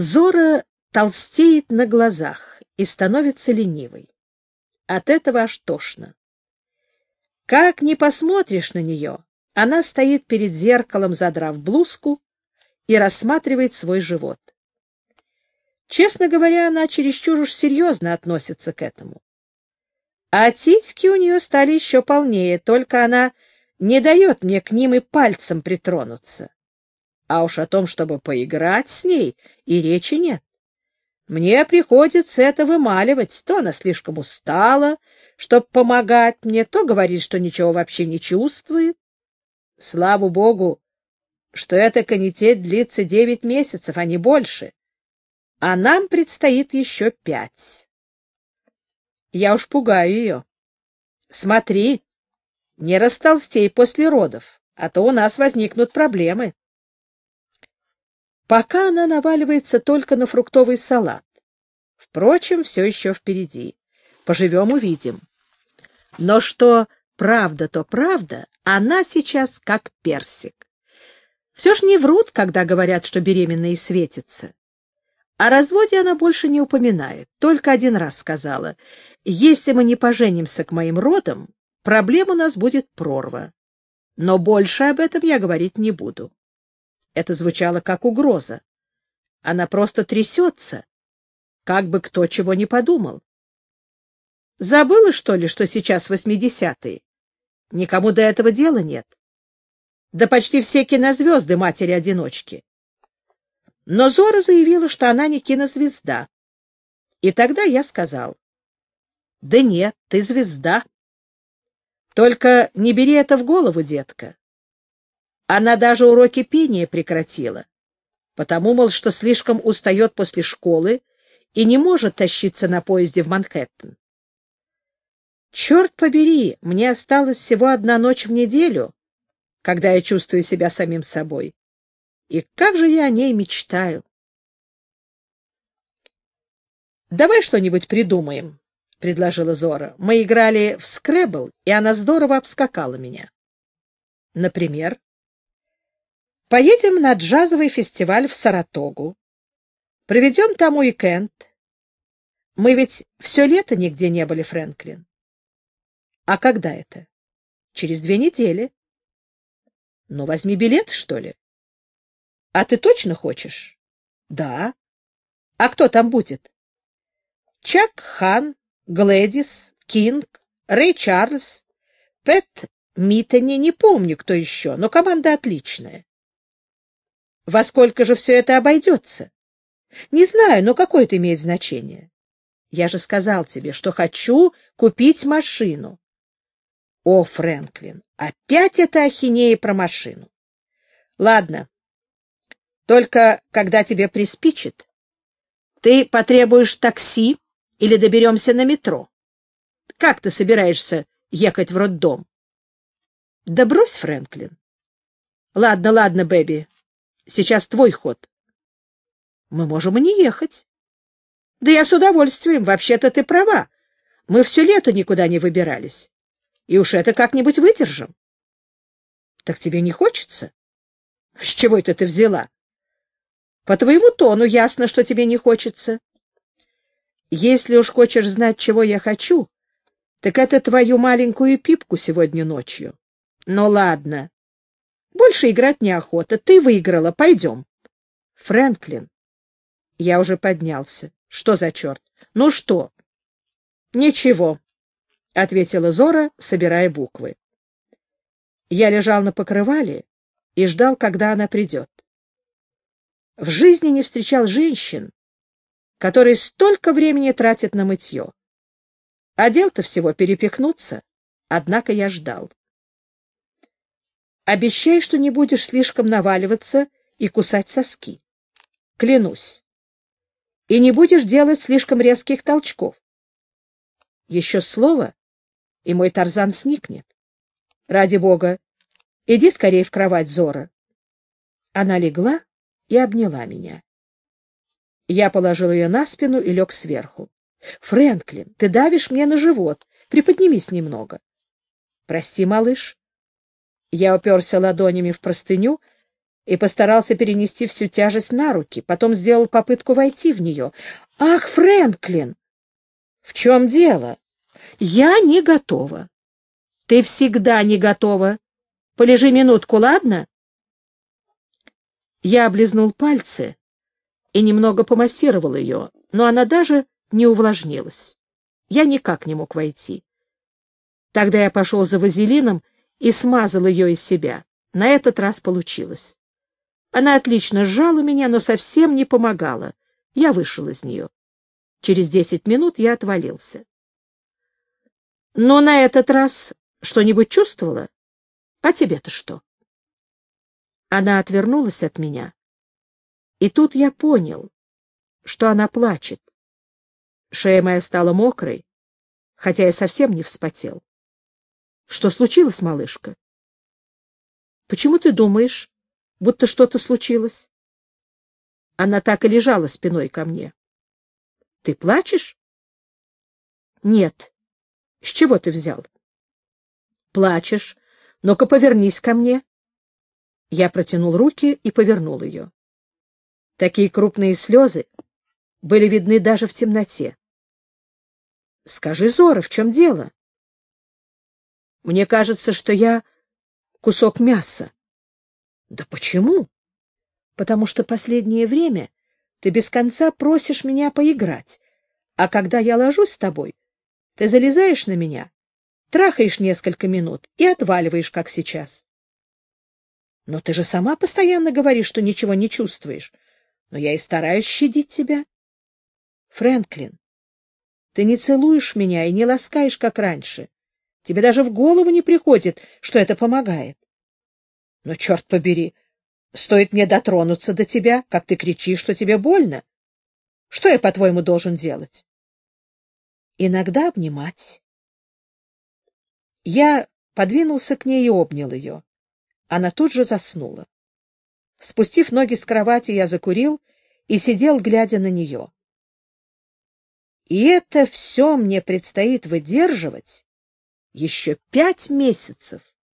Зора толстеет на глазах и становится ленивой. От этого аж тошно. Как ни посмотришь на нее, она стоит перед зеркалом, задрав блузку, и рассматривает свой живот. Честно говоря, она чересчур уж серьезно относится к этому. А титьки у нее стали еще полнее, только она не дает мне к ним и пальцем притронуться. А уж о том, чтобы поиграть с ней, и речи нет. Мне приходится это вымаливать. То она слишком устала, чтобы помогать мне, то говорит, что ничего вообще не чувствует. Слава богу, что эта канитель длится девять месяцев, а не больше. А нам предстоит еще пять. Я уж пугаю ее. Смотри, не растолстей после родов, а то у нас возникнут проблемы. Пока она наваливается только на фруктовый салат. Впрочем, все еще впереди. Поживем — увидим. Но что правда, то правда, она сейчас как персик. Все ж не врут, когда говорят, что беременные светятся. О разводе она больше не упоминает, только один раз сказала, если мы не поженимся к моим родам, проблем у нас будет прорва. Но больше об этом я говорить не буду. Это звучало как угроза. Она просто трясется, как бы кто чего не подумал. Забыла, что ли, что сейчас восьмидесятые? Никому до этого дела нет. Да почти все кинозвезды матери-одиночки. Но Зора заявила, что она не кинозвезда. И тогда я сказал, да нет, ты звезда. Только не бери это в голову, детка. Она даже уроки пения прекратила, потому, мол, что слишком устает после школы и не может тащиться на поезде в Манхэттен. Черт побери, мне осталась всего одна ночь в неделю, когда я чувствую себя самим собой. И как же я о ней мечтаю. «Давай что-нибудь придумаем», — предложила Зора. «Мы играли в скребл, и она здорово обскакала меня». «Например?» Поедем на джазовый фестиваль в Саратогу. Проведем там уикенд. Мы ведь все лето нигде не были, Фрэнклин. А когда это? Через две недели. Ну, возьми билет, что ли. А ты точно хочешь? Да. А кто там будет? Чак Хан, Глэдис, Кинг, Рэй Чарльз, Пэт Миттани, не помню, кто еще, но команда отличная. Во сколько же все это обойдется? Не знаю, но какое это имеет значение? Я же сказал тебе, что хочу купить машину. О, Фрэнклин, опять это ахинея про машину. Ладно, только когда тебе приспичит, ты потребуешь такси или доберемся на метро. Как ты собираешься ехать в роддом? Да брось, Фрэнклин. Ладно, ладно, Бэби, Сейчас твой ход. Мы можем и не ехать. Да я с удовольствием. Вообще-то ты права. Мы все лето никуда не выбирались. И уж это как-нибудь выдержим. Так тебе не хочется? С чего это ты взяла? По твоему тону ясно, что тебе не хочется. Если уж хочешь знать, чего я хочу, так это твою маленькую пипку сегодня ночью. Ну ладно, больше играть неохота. Ты выиграла. Пойдем. Фрэнклин. Я уже поднялся. Что за черт? Ну что? Ничего, — ответила Зора, собирая буквы. Я лежал на покрывале и ждал, когда она придет. В жизни не встречал женщин, которые столько времени тратят на мытье. А дел-то всего перепихнуться, однако я ждал. Обещай, что не будешь слишком наваливаться и кусать соски. Клянусь. И не будешь делать слишком резких толчков. Еще слово, и мой Тарзан сникнет. Ради бога, иди скорее в кровать, Зора. Она легла и обняла меня. Я положил ее на спину и лег сверху. — Фрэнклин, ты давишь мне на живот. Приподнимись немного. — Прости, малыш, я уперся ладонями в простыню и постарался перенести всю тяжесть на руки, потом сделал попытку войти в нее. «Ах, Фрэнклин!» «В чем дело?» «Я не готова». «Ты всегда не готова. Полежи минутку, ладно?» Я облизнул пальцы и немного помассировал ее, но она даже не увлажнилась. Я никак не мог войти. Тогда я пошел за вазелином и смазал ее из себя. На этот раз получилось. Она отлично сжала меня, но совсем не помогала. Я вышел из нее. Через десять минут я отвалился. Но на этот раз что-нибудь чувствовала? А тебе-то что? Она отвернулась от меня. И тут я понял, что она плачет. Шея моя стала мокрой, хотя я совсем не вспотел. Что случилось, малышка? Почему ты думаешь, будто что-то случилось? Она так и лежала спиной ко мне. Ты плачешь? Нет. С чего ты взял? Плачешь. Ну-ка, повернись ко мне. Я протянул руки и повернул ее. Такие крупные слезы были видны даже в темноте. — Скажи, Зора, в чем дело? — Мне кажется, что я кусок мяса. — Да почему? — Потому что последнее время ты без конца просишь меня поиграть, а когда я ложусь с тобой, ты залезаешь на меня, трахаешь несколько минут и отваливаешь, как сейчас. Но ты же сама постоянно говоришь, что ничего не чувствуешь. Но я и стараюсь щадить тебя. Фрэнклин, ты не целуешь меня и не ласкаешь, как раньше. Тебе даже в голову не приходит, что это помогает. Но, черт побери, стоит мне дотронуться до тебя, как ты кричишь, что тебе больно. Что я, по-твоему, должен делать? Иногда обнимать. Я подвинулся к ней и обнял ее. Она тут же заснула. Спустив ноги с кровати, я закурил и сидел, глядя на нее. И это все мне предстоит выдерживать еще пять месяцев.